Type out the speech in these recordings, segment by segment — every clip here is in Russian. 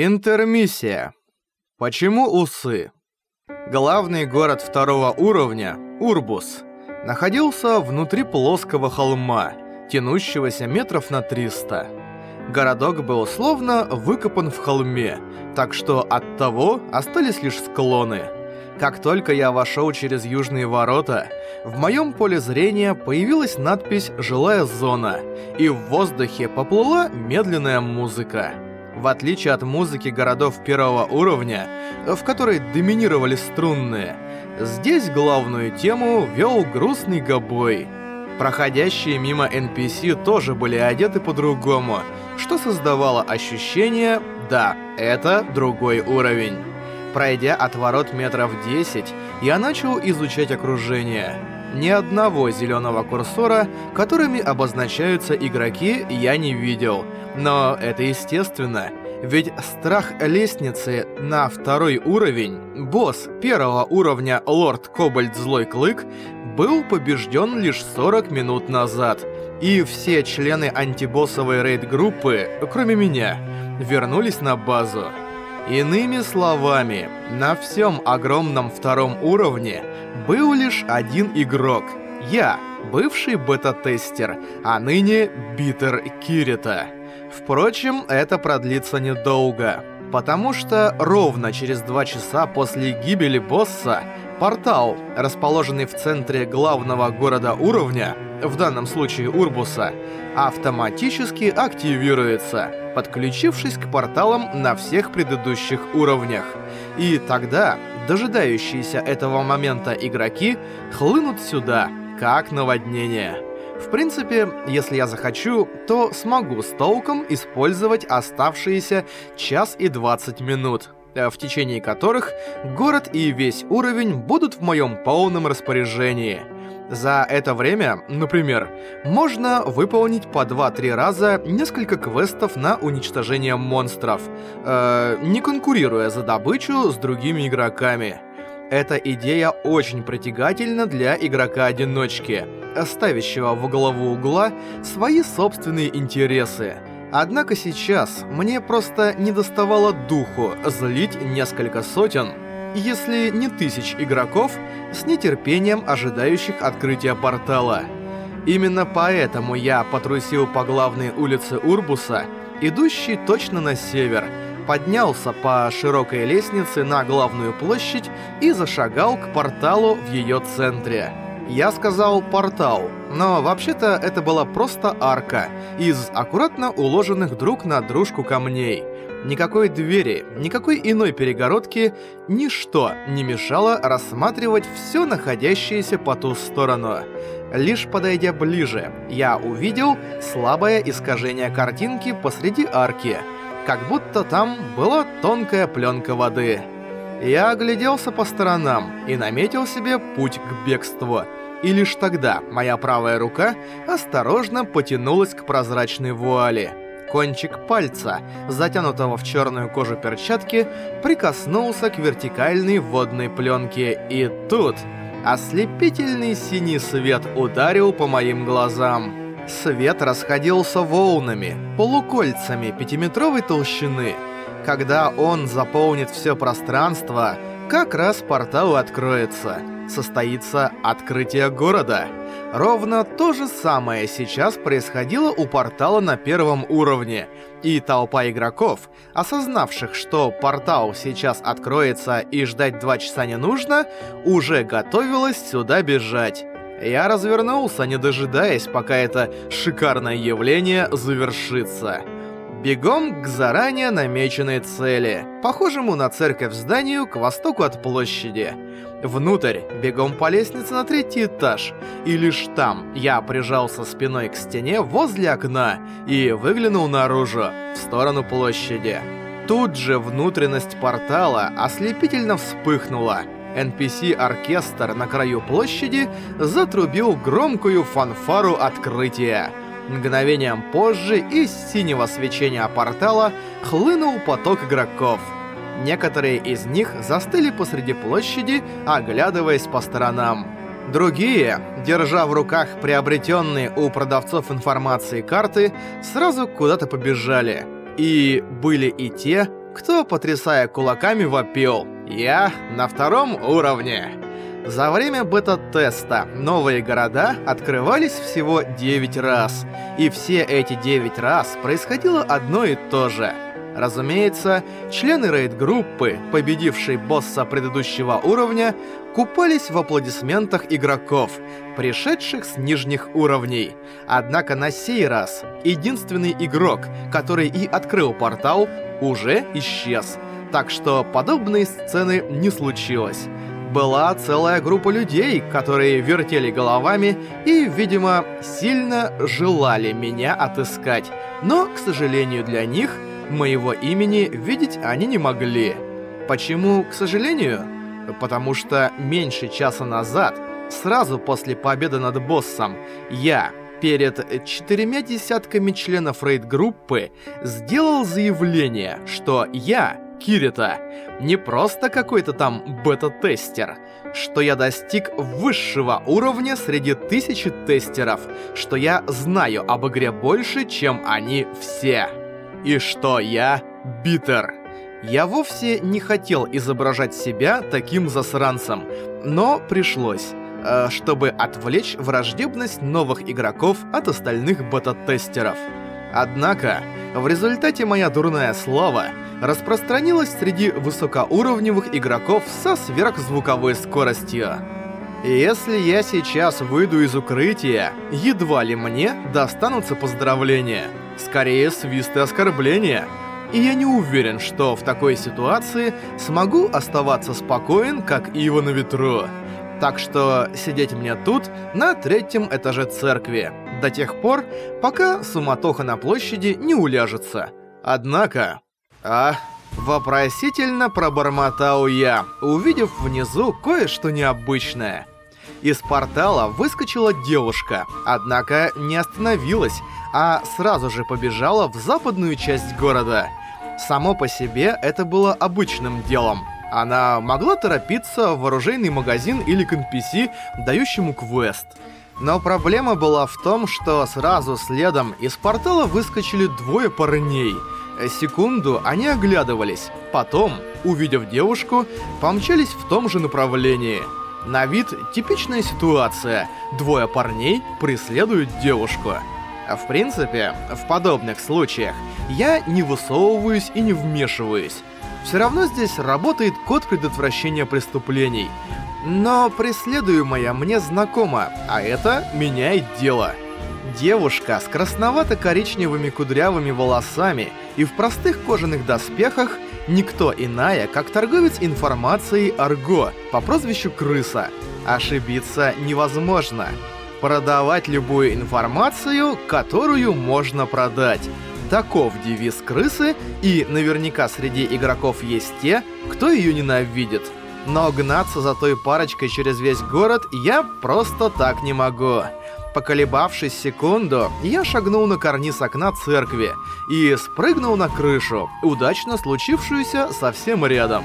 Интермиссия. Почему усы? Главный город второго уровня, Урбус, находился внутри плоского холма, тянущегося метров на 300. Городок был словно выкопан в холме, так что от того остались лишь склоны. Как только я вошел через южные ворота, в моем поле зрения появилась надпись «Жилая зона», и в воздухе поплыла медленная музыка. В отличие от музыки городов первого уровня, в которой доминировали струнные, здесь главную тему вел грустный гобой. Проходящие мимо NPC тоже были одеты по-другому, что создавало ощущение «да, это другой уровень». Пройдя от ворот метров 10, я начал изучать окружение. Ни одного зеленого курсора, которыми обозначаются игроки, я не видел — но это естественно, ведь страх лестницы на второй уровень, босс первого уровня Лорд Кобальт Злой Клык, был побежден лишь 40 минут назад, и все члены антибоссовой рейд-группы, кроме меня, вернулись на базу. Иными словами, на всем огромном втором уровне был лишь один игрок. Я, бывший бета-тестер, а ныне Битер Кирита. Впрочем, это продлится недолго, потому что ровно через два часа после гибели босса портал, расположенный в центре главного города уровня, в данном случае Урбуса, автоматически активируется, подключившись к порталам на всех предыдущих уровнях. И тогда дожидающиеся этого момента игроки хлынут сюда, как наводнение. В принципе, если я захочу, то смогу с толком использовать оставшиеся час и 20 минут, э, в течение которых город и весь уровень будут в моем полном распоряжении. За это время, например, можно выполнить по 2-3 раза несколько квестов на уничтожение монстров, э, не конкурируя за добычу с другими игроками. Эта идея очень притягательна для игрока-одиночки, ставящего в главу угла свои собственные интересы. Однако сейчас мне просто не доставало духу злить несколько сотен, если не тысяч игроков, с нетерпением ожидающих открытия портала. Именно поэтому я потрусил по главной улице Урбуса, идущей точно на север, поднялся по широкой лестнице на главную площадь и зашагал к порталу в ее центре. Я сказал «портал», но вообще-то это была просто арка из аккуратно уложенных друг на дружку камней. Никакой двери, никакой иной перегородки, ничто не мешало рассматривать все находящееся по ту сторону. Лишь подойдя ближе, я увидел слабое искажение картинки посреди арки — как будто там была тонкая пленка воды. Я огляделся по сторонам и наметил себе путь к бегству. И лишь тогда моя правая рука осторожно потянулась к прозрачной вуали. Кончик пальца, затянутого в черную кожу перчатки, прикоснулся к вертикальной водной пленке, и тут ослепительный синий свет ударил по моим глазам. Свет расходился волнами, полукольцами пятиметровой толщины. Когда он заполнит все пространство, как раз портал откроется. Состоится открытие города. Ровно то же самое сейчас происходило у портала на первом уровне. И толпа игроков, осознавших, что портал сейчас откроется и ждать два часа не нужно, уже готовилась сюда бежать. Я развернулся, не дожидаясь, пока это шикарное явление завершится. Бегом к заранее намеченной цели, похожему на церковь зданию к востоку от площади. Внутрь, бегом по лестнице на третий этаж, и лишь там я прижался спиной к стене возле окна и выглянул наружу, в сторону площади. Тут же внутренность портала ослепительно вспыхнула — NPC-оркестр на краю площади затрубил громкую фанфару открытия. Мгновением позже из синего свечения портала хлынул поток игроков. Некоторые из них застыли посреди площади, оглядываясь по сторонам. Другие, держа в руках приобретенные у продавцов информации карты, сразу куда-то побежали. И были и те, кто, потрясая кулаками, вопил «Я на втором уровне». За время бета-теста новые города открывались всего 9 раз, и все эти 9 раз происходило одно и то же. Разумеется, члены рейд-группы, победившей босса предыдущего уровня, купались в аплодисментах игроков, пришедших с нижних уровней. Однако на сей раз единственный игрок, который и открыл портал, уже исчез. Так что подобной сцены не случилось была целая группа людей, которые вертели головами и, видимо, сильно желали меня отыскать. Но, к сожалению для них, моего имени видеть они не могли. Почему, к сожалению? Потому что меньше часа назад, сразу после победы над боссом, я перед четырьмя десятками членов рейд-группы сделал заявление, что я Кирита. Не просто какой-то там бета-тестер. Что я достиг высшего уровня среди тысячи тестеров. Что я знаю об игре больше, чем они все. И что я битер. Я вовсе не хотел изображать себя таким засранцем, но пришлось, э, чтобы отвлечь враждебность новых игроков от остальных бета-тестеров. Однако, в результате моя дурная слава распространилась среди высокоуровневых игроков со сверхзвуковой скоростью. Если я сейчас выйду из укрытия, едва ли мне достанутся поздравления. Скорее, свист и оскорбления. И я не уверен, что в такой ситуации смогу оставаться спокоен, как ива на ветру. Так что сидеть мне тут, на третьем этаже церкви, до тех пор, пока суматоха на площади не уляжется. Однако... А... Вопросительно пробормотал я, увидев внизу кое-что необычное. Из портала выскочила девушка, однако не остановилась, а сразу же побежала в западную часть города. Само по себе это было обычным делом. Она могла торопиться в вооруженный магазин или к NPC, дающему квест. Но проблема была в том, что сразу следом из портала выскочили двое парней. Секунду они оглядывались, потом, увидев девушку, помчались в том же направлении. На вид типичная ситуация. Двое парней преследуют девушку. В принципе, в подобных случаях я не высовываюсь и не вмешиваюсь. Все равно здесь работает код предотвращения преступлений. Но преследуемая мне знакома, а это меняет дело. Девушка с красновато-коричневыми кудрявыми волосами и в простых кожаных доспехах никто иная, как торговец информацией Арго по прозвищу Крыса. Ошибиться невозможно. Продавать любую информацию, которую можно продать. Таков девиз крысы, и наверняка среди игроков есть те, кто ее ненавидит. Но гнаться за той парочкой через весь город я просто так не могу. Поколебавшись секунду, я шагнул на карниз окна церкви и спрыгнул на крышу, удачно случившуюся совсем рядом.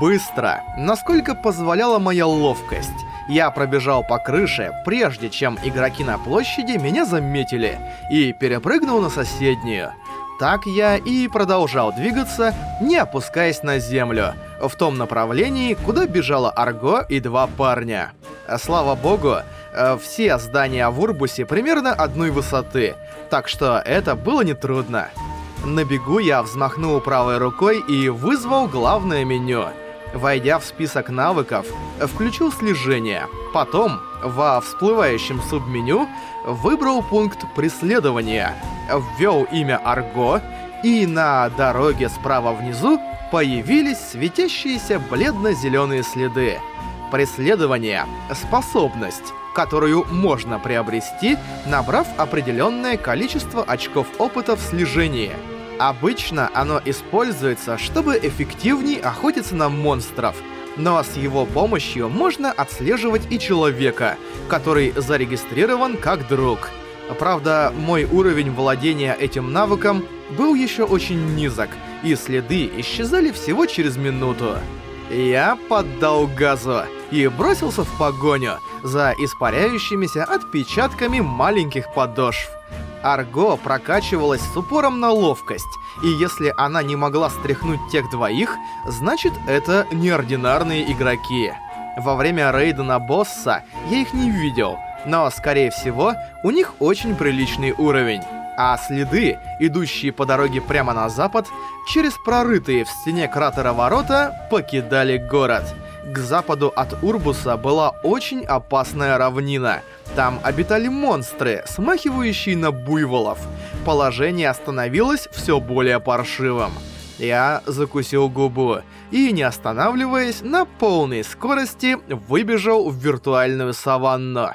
Быстро, насколько позволяла моя ловкость. Я пробежал по крыше, прежде чем игроки на площади меня заметили, и перепрыгнул на соседнюю. Так я и продолжал двигаться, не опускаясь на землю, в том направлении, куда бежала Арго и два парня. Слава богу, э, все здания в Урбусе примерно одной высоты, так что это было нетрудно. На бегу я взмахнул правой рукой и вызвал главное меню — Войдя в список навыков, включил слежение. Потом, во всплывающем субменю, выбрал пункт преследования, ввел имя Арго, и на дороге справа внизу появились светящиеся бледно-зеленые следы. Преследование — способность, которую можно приобрести, набрав определенное количество очков опыта в слежении — Обычно оно используется, чтобы эффективнее охотиться на монстров, но с его помощью можно отслеживать и человека, который зарегистрирован как друг. Правда, мой уровень владения этим навыком был еще очень низок, и следы исчезали всего через минуту. Я поддал газу и бросился в погоню за испаряющимися отпечатками маленьких подошв. Арго прокачивалась с упором на ловкость, и если она не могла стряхнуть тех двоих, значит это неординарные игроки. Во время рейда на босса я их не видел, но, скорее всего, у них очень приличный уровень. А следы, идущие по дороге прямо на запад, через прорытые в стене кратера ворота, покидали город. К западу от Урбуса была очень опасная равнина. Там обитали монстры, смахивающие на буйволов. Положение становилось все более паршивым. Я закусил губу и, не останавливаясь, на полной скорости выбежал в виртуальную саванну.